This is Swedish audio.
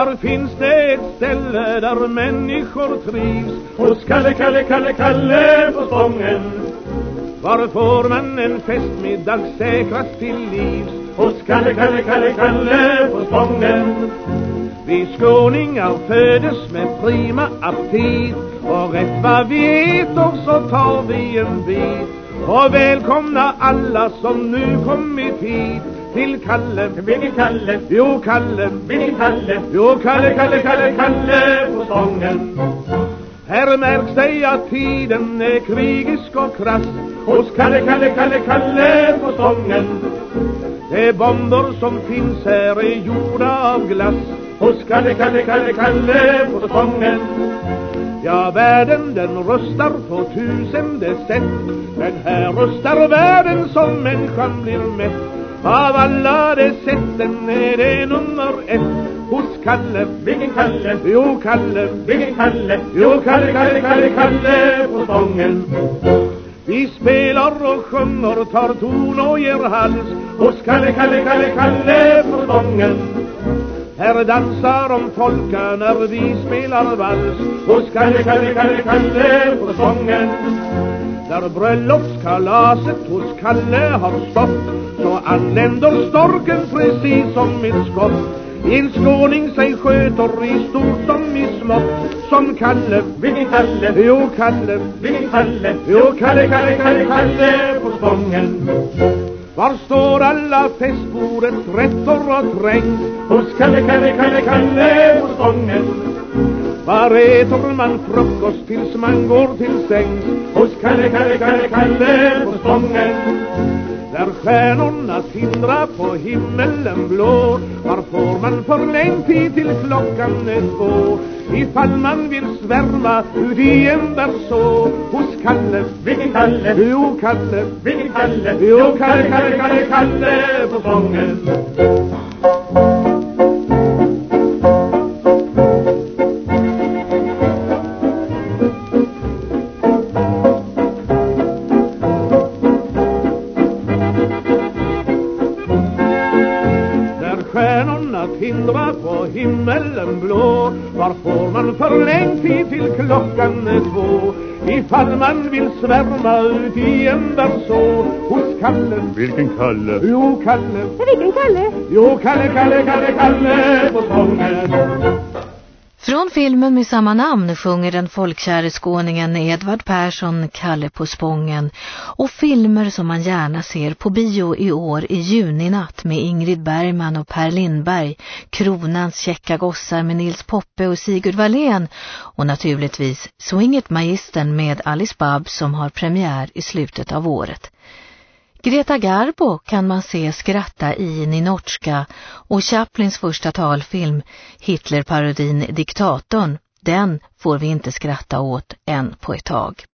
Var finns det ett ställe där människor trivs? Hos Kalle, Kalle, Kalle, Kalle på Spången. Var får man en festmiddag säkrast till livs? Hos Kalle, Kalle, Kalle, Kalle på Spången. Vi skåningar födes med prima aptit och rätt vad vi äter så tar vi en bit. Och välkomna alla som nu kommit hit till Kalle. Vilken Kalle? Jo, Kalle. Vilken Kalle? Jo, Kalle, Kalle, Kalle, Kalle på Spången. Här märks det att tiden är krigisk och krass Hos Kalle, Kalle, Kalle, Kalle på Spången De bomber som finns här är gjorda av glass Hos Kalle, Kalle, Kalle, Kalle på Spången Ja, världen den röstar på tusende sätt Men här röstar världen som människan blir mätt Av alla de sätten är det nummer ett. Hos Kalle Vilken Kalle? Jo, Kalle. Vilken Kalle? Jo, Kalle, Kalle, Kalle, Kalle på Spången Vi spelar och sjunger, tar ton och ger hals. Hos Kalle, Kalle, Kalle, Kalle på Spången här dansar de folka när vi spelar vals. Hos Kalle, Kalle, Kalle, Kalle på Spången Där bröllopskalaset hos Kalle har stått. Så anländer storken precis som ett skott. En skåning sig sköter i stort som i smått Som Kalle Vilken Kalle? Jo, Kalle. Vilken Kalle? Jo, Kalle, Kalle, Kalle, Kalle på Spången Var står alla festbordet rätter och trängs Hos Kalle, Kalle, Kalle, Kalle på Spången Var äter man frukost tills man går till sängs? Hos Kalle, Kalle, Kalle, Kalle på Spången där stjärnorna tindrar på himmelen blå Var får man förlängd tid till klockan är två Ifall man vill svärma ut i en så Hos Kalle Vilken Kalle? Jo, Kalle Vilken Kalle? Jo, Kalle, Kalle, Kalle, Kalle på Spången stjärnorna tindrar på himmelen blå. Var får man förlängd tid till klockan är två? Ifall man vill svärma ut i en så Hos Kalle. Vilken Kalle? Jo, Kalle. Vilken Kalle? Jo, Kalle, Kalle, Kalle, Kalle på Spången från filmen med samma namn sjunger den folkkäre skåningen Edvard Persson Kalle på Spången och filmer som man gärna ser på bio i år i juninatt med Ingrid Bergman och Per Lindberg, Kronans käcka gossar med Nils Poppe och Sigurd Wallén och naturligtvis Swinget Magistern med Alice Babb som har premiär i slutet av året. Greta Garbo kan man se skratta i Ninotchka och Chaplins första talfilm Hitlerparodin Diktatorn, den får vi inte skratta åt än på ett tag.